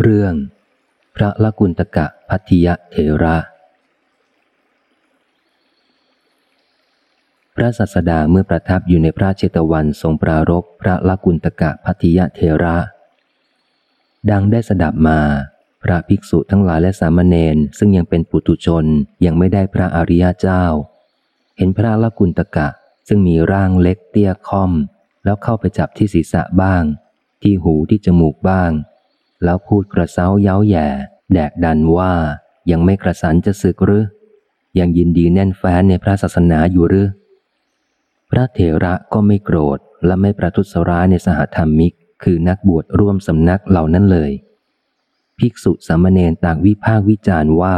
เรื่อง พระละกุณตกะพัทยเถระ พระสัสดาเมื่อประทับอยู่ในพระเจตวันทรงปรารบพระละกุณตกะพัทยเถระ ดังได้สดับมา พระภิกษุทั้งหลายและสามเณรซึ่งยังเป็นปุตุชนยังไม่ได้พระอริยเจ้า เห็นพระละกุณตกะซึ่งมีร่างเล็กเตี้ยค่อม แล้วเข้าไปจับที่ศีรษะบ้าง ที่หูที่จมูกบ้าง แล้วพูดกระเซ้าเย้าแย่ แดกดันว่ายังไม่กระสันจะสึกหรือ ยังยินดีแน่นแฟ้นในพระศาสนาอยู่หรือ พระเถระก็ไม่โกรธและไม่ประทุษร้ายในสหธรรมิก คือนักบวชร่วมสำนักเหล่านั้นเลย ภิกษุสามเณรต่างวิพากวิจารณ์ว่า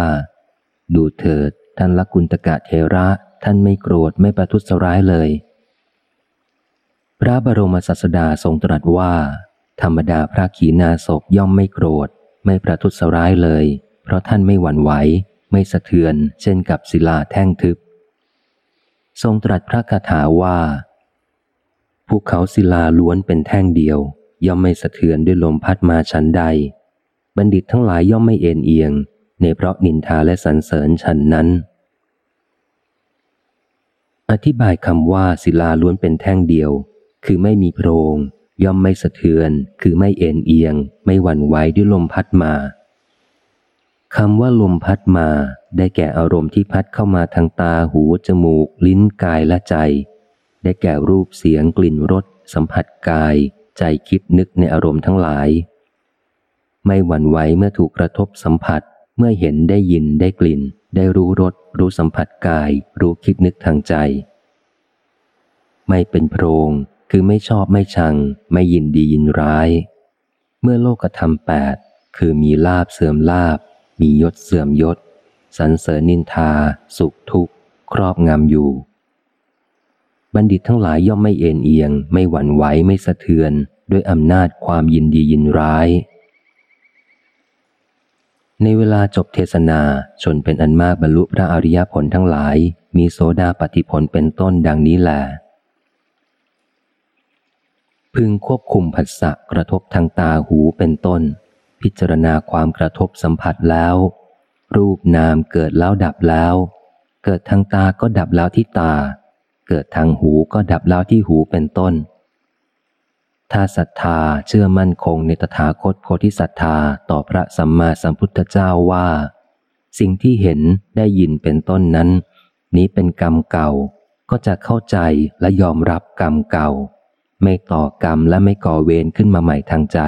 ดูเถิดท่านละกุณตกะเทระท่านไม่โกรธไม่ประทุษร้ายเลย พระบรมศาสดาทรงตรัสว่า ธรรมดาพระขีณาสพย่อมไม่โกรธ ไม่ประทุษร้ายเลย เพราะท่านไม่หวั่นไหว ไม่สะเทือน เช่นกับศิลาแท่งทึบ ทรงตรัสพระคาถาว่าภูเขาศิลาล้วนเป็นแท่งเดียว ย่อมไม่สะเทือนด้วยลมพัดมาชั้นใด บัณฑิตทั้งหลายย่อมไม่เอ็นเอียง ในเพราะนินทาและสรรเสริญฉันนั้น อธิบายคำว่าศิลาล้วนเป็นแท่งเดียว คือไม่มีโพรง ย่อมไม่สะเทือน คือไม่เอ็นเอียง ไม่หวั่นไหวด้วยลมพัดมาคำว่าลมพัดมาได้แก่อารมณ์ที่พัดเข้ามาทางตาหู จมูก ลิ้นกายและใจ ได้แก่รูปเสียงกลิ่นรสสัมผัสกาย ใจคิดนึกในอารมณ์ทั้งหลาย ไม่หวั่นไหวเมื่อถูกกระทบสัมผัสเมื่อเห็นได้ยินได้กลิ่น ได้รู้รสรู้สัมผัสกาย รู้คิดนึกทางใจ ไม่เป็นโพรง คือไม่ชอบไม่ชัง ไม่ยินดียินร้าย เมื่อโลกธรรมแปดคือมีลาบเสื่อมลาบ มียศเสื่อมยศสรรเสริญนินทา สุขทุกข์ ครอบงำอยู่ บัณฑิตทั้งหลายย่อมไม่เอ็นเอียง ไม่หวั่นไหวไม่สะเทือน ด้วยอำนาจความยินดียินร้าย ในเวลาจบเทศนาชนเป็นอันมากบรรลุพระอริยผลทั้งหลาย มีโสดาปฏิผลเป็นต้นดังนี้แหละ พึงควบคุมผัสสะกระทบทางตาหูเป็นต้น พิจารณาความกระทบสัมผัสแล้ว รูปนามเกิดแล้วดับแล้ว เกิดทางตาก็ดับแล้วที่ตา เกิดทางหูก็ดับแล้วที่หูเป็นต้น ถ้าศรัทธาเชื่อมั่นคงในตถาคตโพธิศรัทธาต่อพระสัมมาสัมพุทธเจ้าว่า สิ่งที่เห็นได้ยินเป็นต้นนั้น นี้เป็นกรรมเก่าก็จะเข้าใจและยอมรับกรรมเก่า ไม่ต่อกรรมและไม่ก่อเวรขึ้นมาใหม่ทางใจ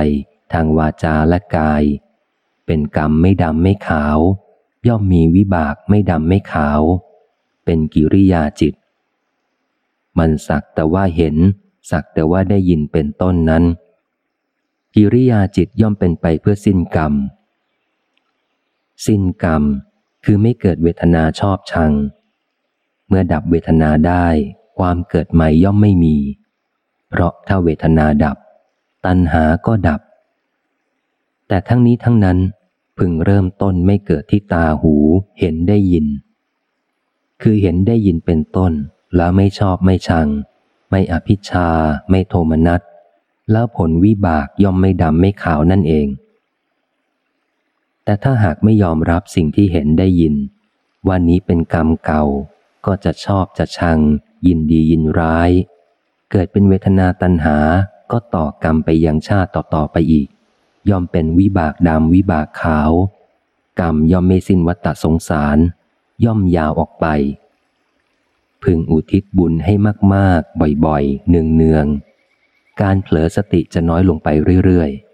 ทางวาจาและกาย เป็นกรรมไม่ดำไม่ขาว ย่อมมีวิบากไม่ดำไม่ขาว เป็นกิริยาจิต มันสักแต่ว่าเห็น สักแต่ว่าได้ยินเป็นต้นนั้น กิริยาจิตย่อมเป็นไปเพื่อสิ้นกรรม สิ้นกรรมคือไม่เกิดเวทนาชอบชัง เมื่อดับเวทนาได้ ความเกิดใหม่ย่อมไม่มี เพราะถ้าเวทนาดับ ตัณหาก็ดับ แต่ทั้งนี้ทั้งนั้นพึงเริ่มต้นไม่เกิดที่ตาหูเห็นได้ยิน คือเห็นได้ยินเป็นต้น แล้วไม่ชอบไม่ชัง ไม่อภิชา ไม่โทมนัสแล้วผลวิบากย่อมไม่ดำไม่ขาวนั่นเอง แต่ถ้าหากไม่ยอมรับสิ่งที่เห็นได้ยิน ว่านี้เป็นกรรมเก่า ก็จะชอบจะชัง ยินดียินร้าย กิดเป็นเวทนาตัณหา ก็ต่อกรรมไปยังชาติต่อๆไปอีก ย่อมเป็นวิบากดำวิบากขาว กรรมย่อมไม่สิ้นวัฏสงสาร ย่อมยาวออกไป พึงอุทิศบุญให้มากๆ บ่อยๆเนืองๆการเผลอสติจะน้อยลงไปเรื่อยๆ